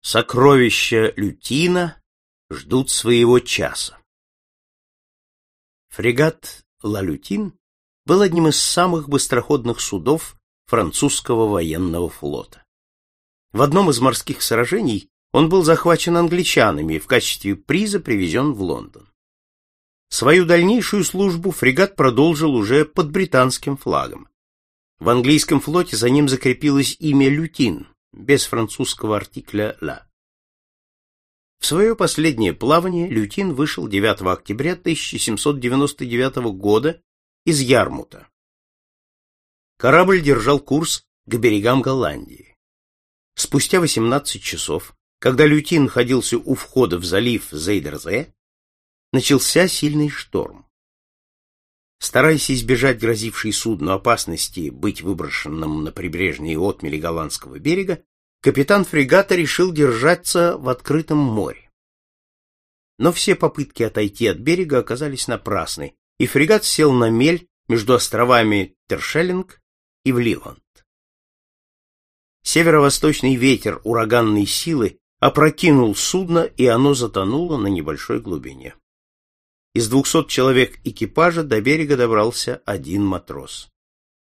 Сокровища Лютина ждут своего часа. Фрегат «Ла Лютин» был одним из самых быстроходных судов французского военного флота. В одном из морских сражений он был захвачен англичанами и в качестве приза привезен в Лондон. Свою дальнейшую службу фрегат продолжил уже под британским флагом. В английском флоте за ним закрепилось имя Лютин, без французского артикля «ла». В свое последнее плавание Лютин вышел 9 октября 1799 года из Ярмута. Корабль держал курс к берегам Голландии. Спустя 18 часов, когда Лютин находился у входа в залив Зейдерзе, начался сильный шторм. Стараясь избежать грозившей судну опасности быть выброшенным на прибрежные отмели голландского берега, капитан фрегата решил держаться в открытом море. Но все попытки отойти от берега оказались напрасны, и фрегат сел на мель между островами Тершеллинг и Вливанд. Северо-восточный ветер ураганной силы опрокинул судно, и оно затонуло на небольшой глубине. Из двухсот человек экипажа до берега добрался один матрос.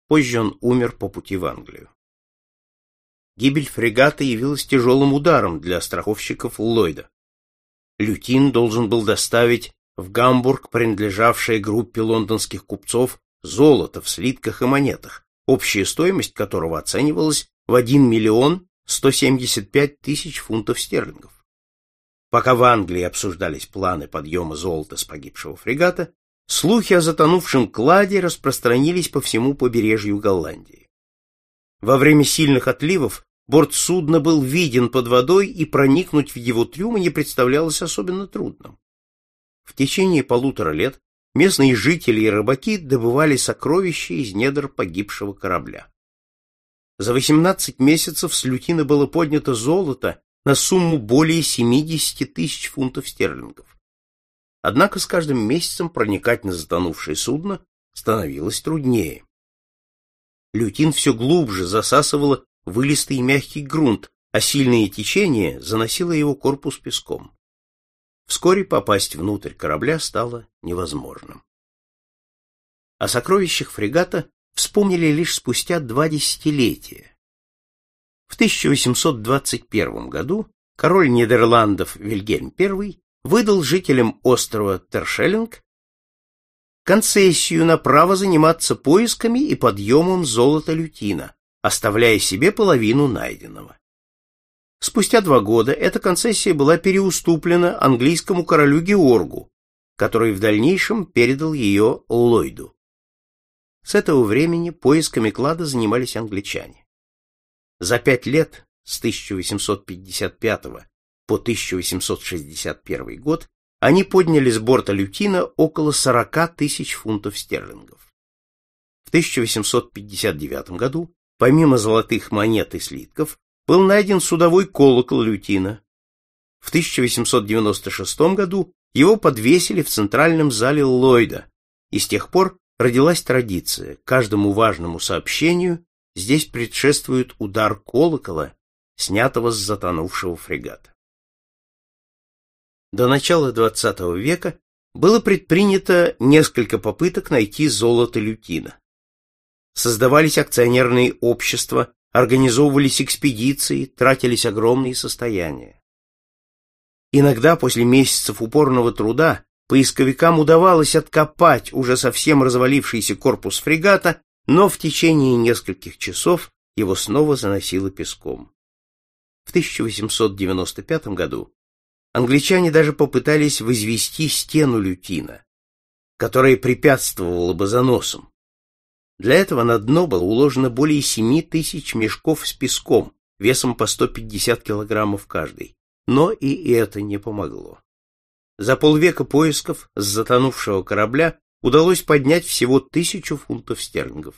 Позже он умер по пути в Англию. Гибель фрегата явилась тяжелым ударом для страховщиков Ллойда. Лютин должен был доставить в Гамбург принадлежавшее группе лондонских купцов золото в слитках и монетах, общая стоимость которого оценивалась в 1 миллион 175 тысяч фунтов стерлингов. Пока в Англии обсуждались планы подъема золота с погибшего фрегата, слухи о затонувшем кладе распространились по всему побережью Голландии. Во время сильных отливов борт судна был виден под водой, и проникнуть в его трюмы не представлялось особенно трудным. В течение полутора лет местные жители и рыбаки добывали сокровища из недр погибшего корабля. За 18 месяцев с лютины было поднято золото на сумму более 70 тысяч фунтов стерлингов. Однако с каждым месяцем проникать на затонувшее судно становилось труднее. Лютин все глубже засасывало вылистый мягкий грунт, а сильное течение заносило его корпус песком. Вскоре попасть внутрь корабля стало невозможным. О сокровищах фрегата вспомнили лишь спустя два десятилетия, в 1821 году король Нидерландов Вильгельм I выдал жителям острова Тершеллинг концессию на право заниматься поисками и подъемом золота лютина, оставляя себе половину найденного. Спустя два года эта концессия была переуступлена английскому королю Георгу, который в дальнейшем передал ее Ллойду. С этого времени поисками клада занимались англичане. За пять лет, с 1855 по 1861 год, они подняли с борта Лютина около 40 тысяч фунтов стерлингов. В 1859 году, помимо золотых монет и слитков, был найден судовой колокол Лютина. В 1896 году его подвесили в центральном зале Ллойда, и с тех пор родилась традиция каждому важному сообщению здесь предшествует удар колокола, снятого с затонувшего фрегата. До начала XX века было предпринято несколько попыток найти золото лютина. Создавались акционерные общества, организовывались экспедиции, тратились огромные состояния. Иногда после месяцев упорного труда поисковикам удавалось откопать уже совсем развалившийся корпус фрегата но в течение нескольких часов его снова заносило песком. В 1895 году англичане даже попытались возвести стену лютина, которая препятствовала бы заносам. Для этого на дно было уложено более 7 тысяч мешков с песком, весом по 150 килограммов каждый, но и это не помогло. За полвека поисков с затонувшего корабля удалось поднять всего тысячу фунтов стерлингов.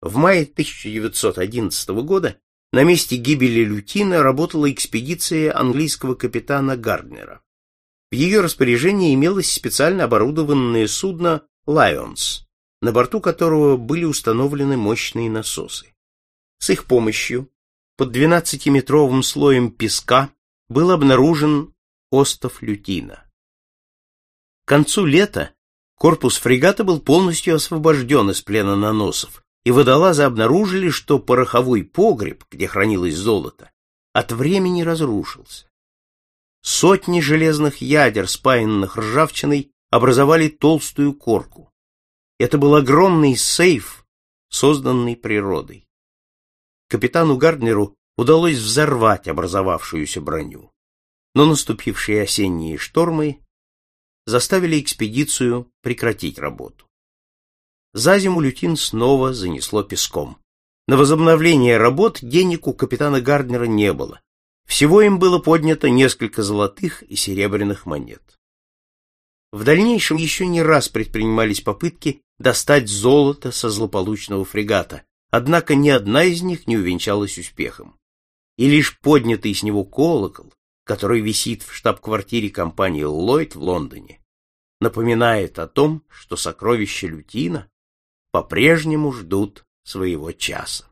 В мае 1911 года на месте гибели Лютина работала экспедиция английского капитана Гарднера. В ее распоряжении имелось специально оборудованное судно «Лайонс», на борту которого были установлены мощные насосы. С их помощью под двенадцатиметровым слоем песка был обнаружен остов лютина. К концу лета корпус фрегата был полностью освобожден из плена наносов, и водолазы обнаружили, что пороховой погреб, где хранилось золото, от времени разрушился. Сотни железных ядер, спаянных ржавчиной, образовали толстую корку. Это был огромный сейф, созданный природой. Капитану Гарднеру удалось взорвать образовавшуюся броню. Но наступившие осенние штормы заставили экспедицию прекратить работу. За зиму лютин снова занесло песком. На возобновление работ денег у капитана Гарднера не было. Всего им было поднято несколько золотых и серебряных монет. В дальнейшем еще не раз предпринимались попытки достать золото со злополучного фрегата, однако ни одна из них не увенчалась успехом. И лишь поднятый с него колокол, который висит в штаб-квартире компании Lloyd в Лондоне, напоминает о том, что сокровища Лютина по-прежнему ждут своего часа.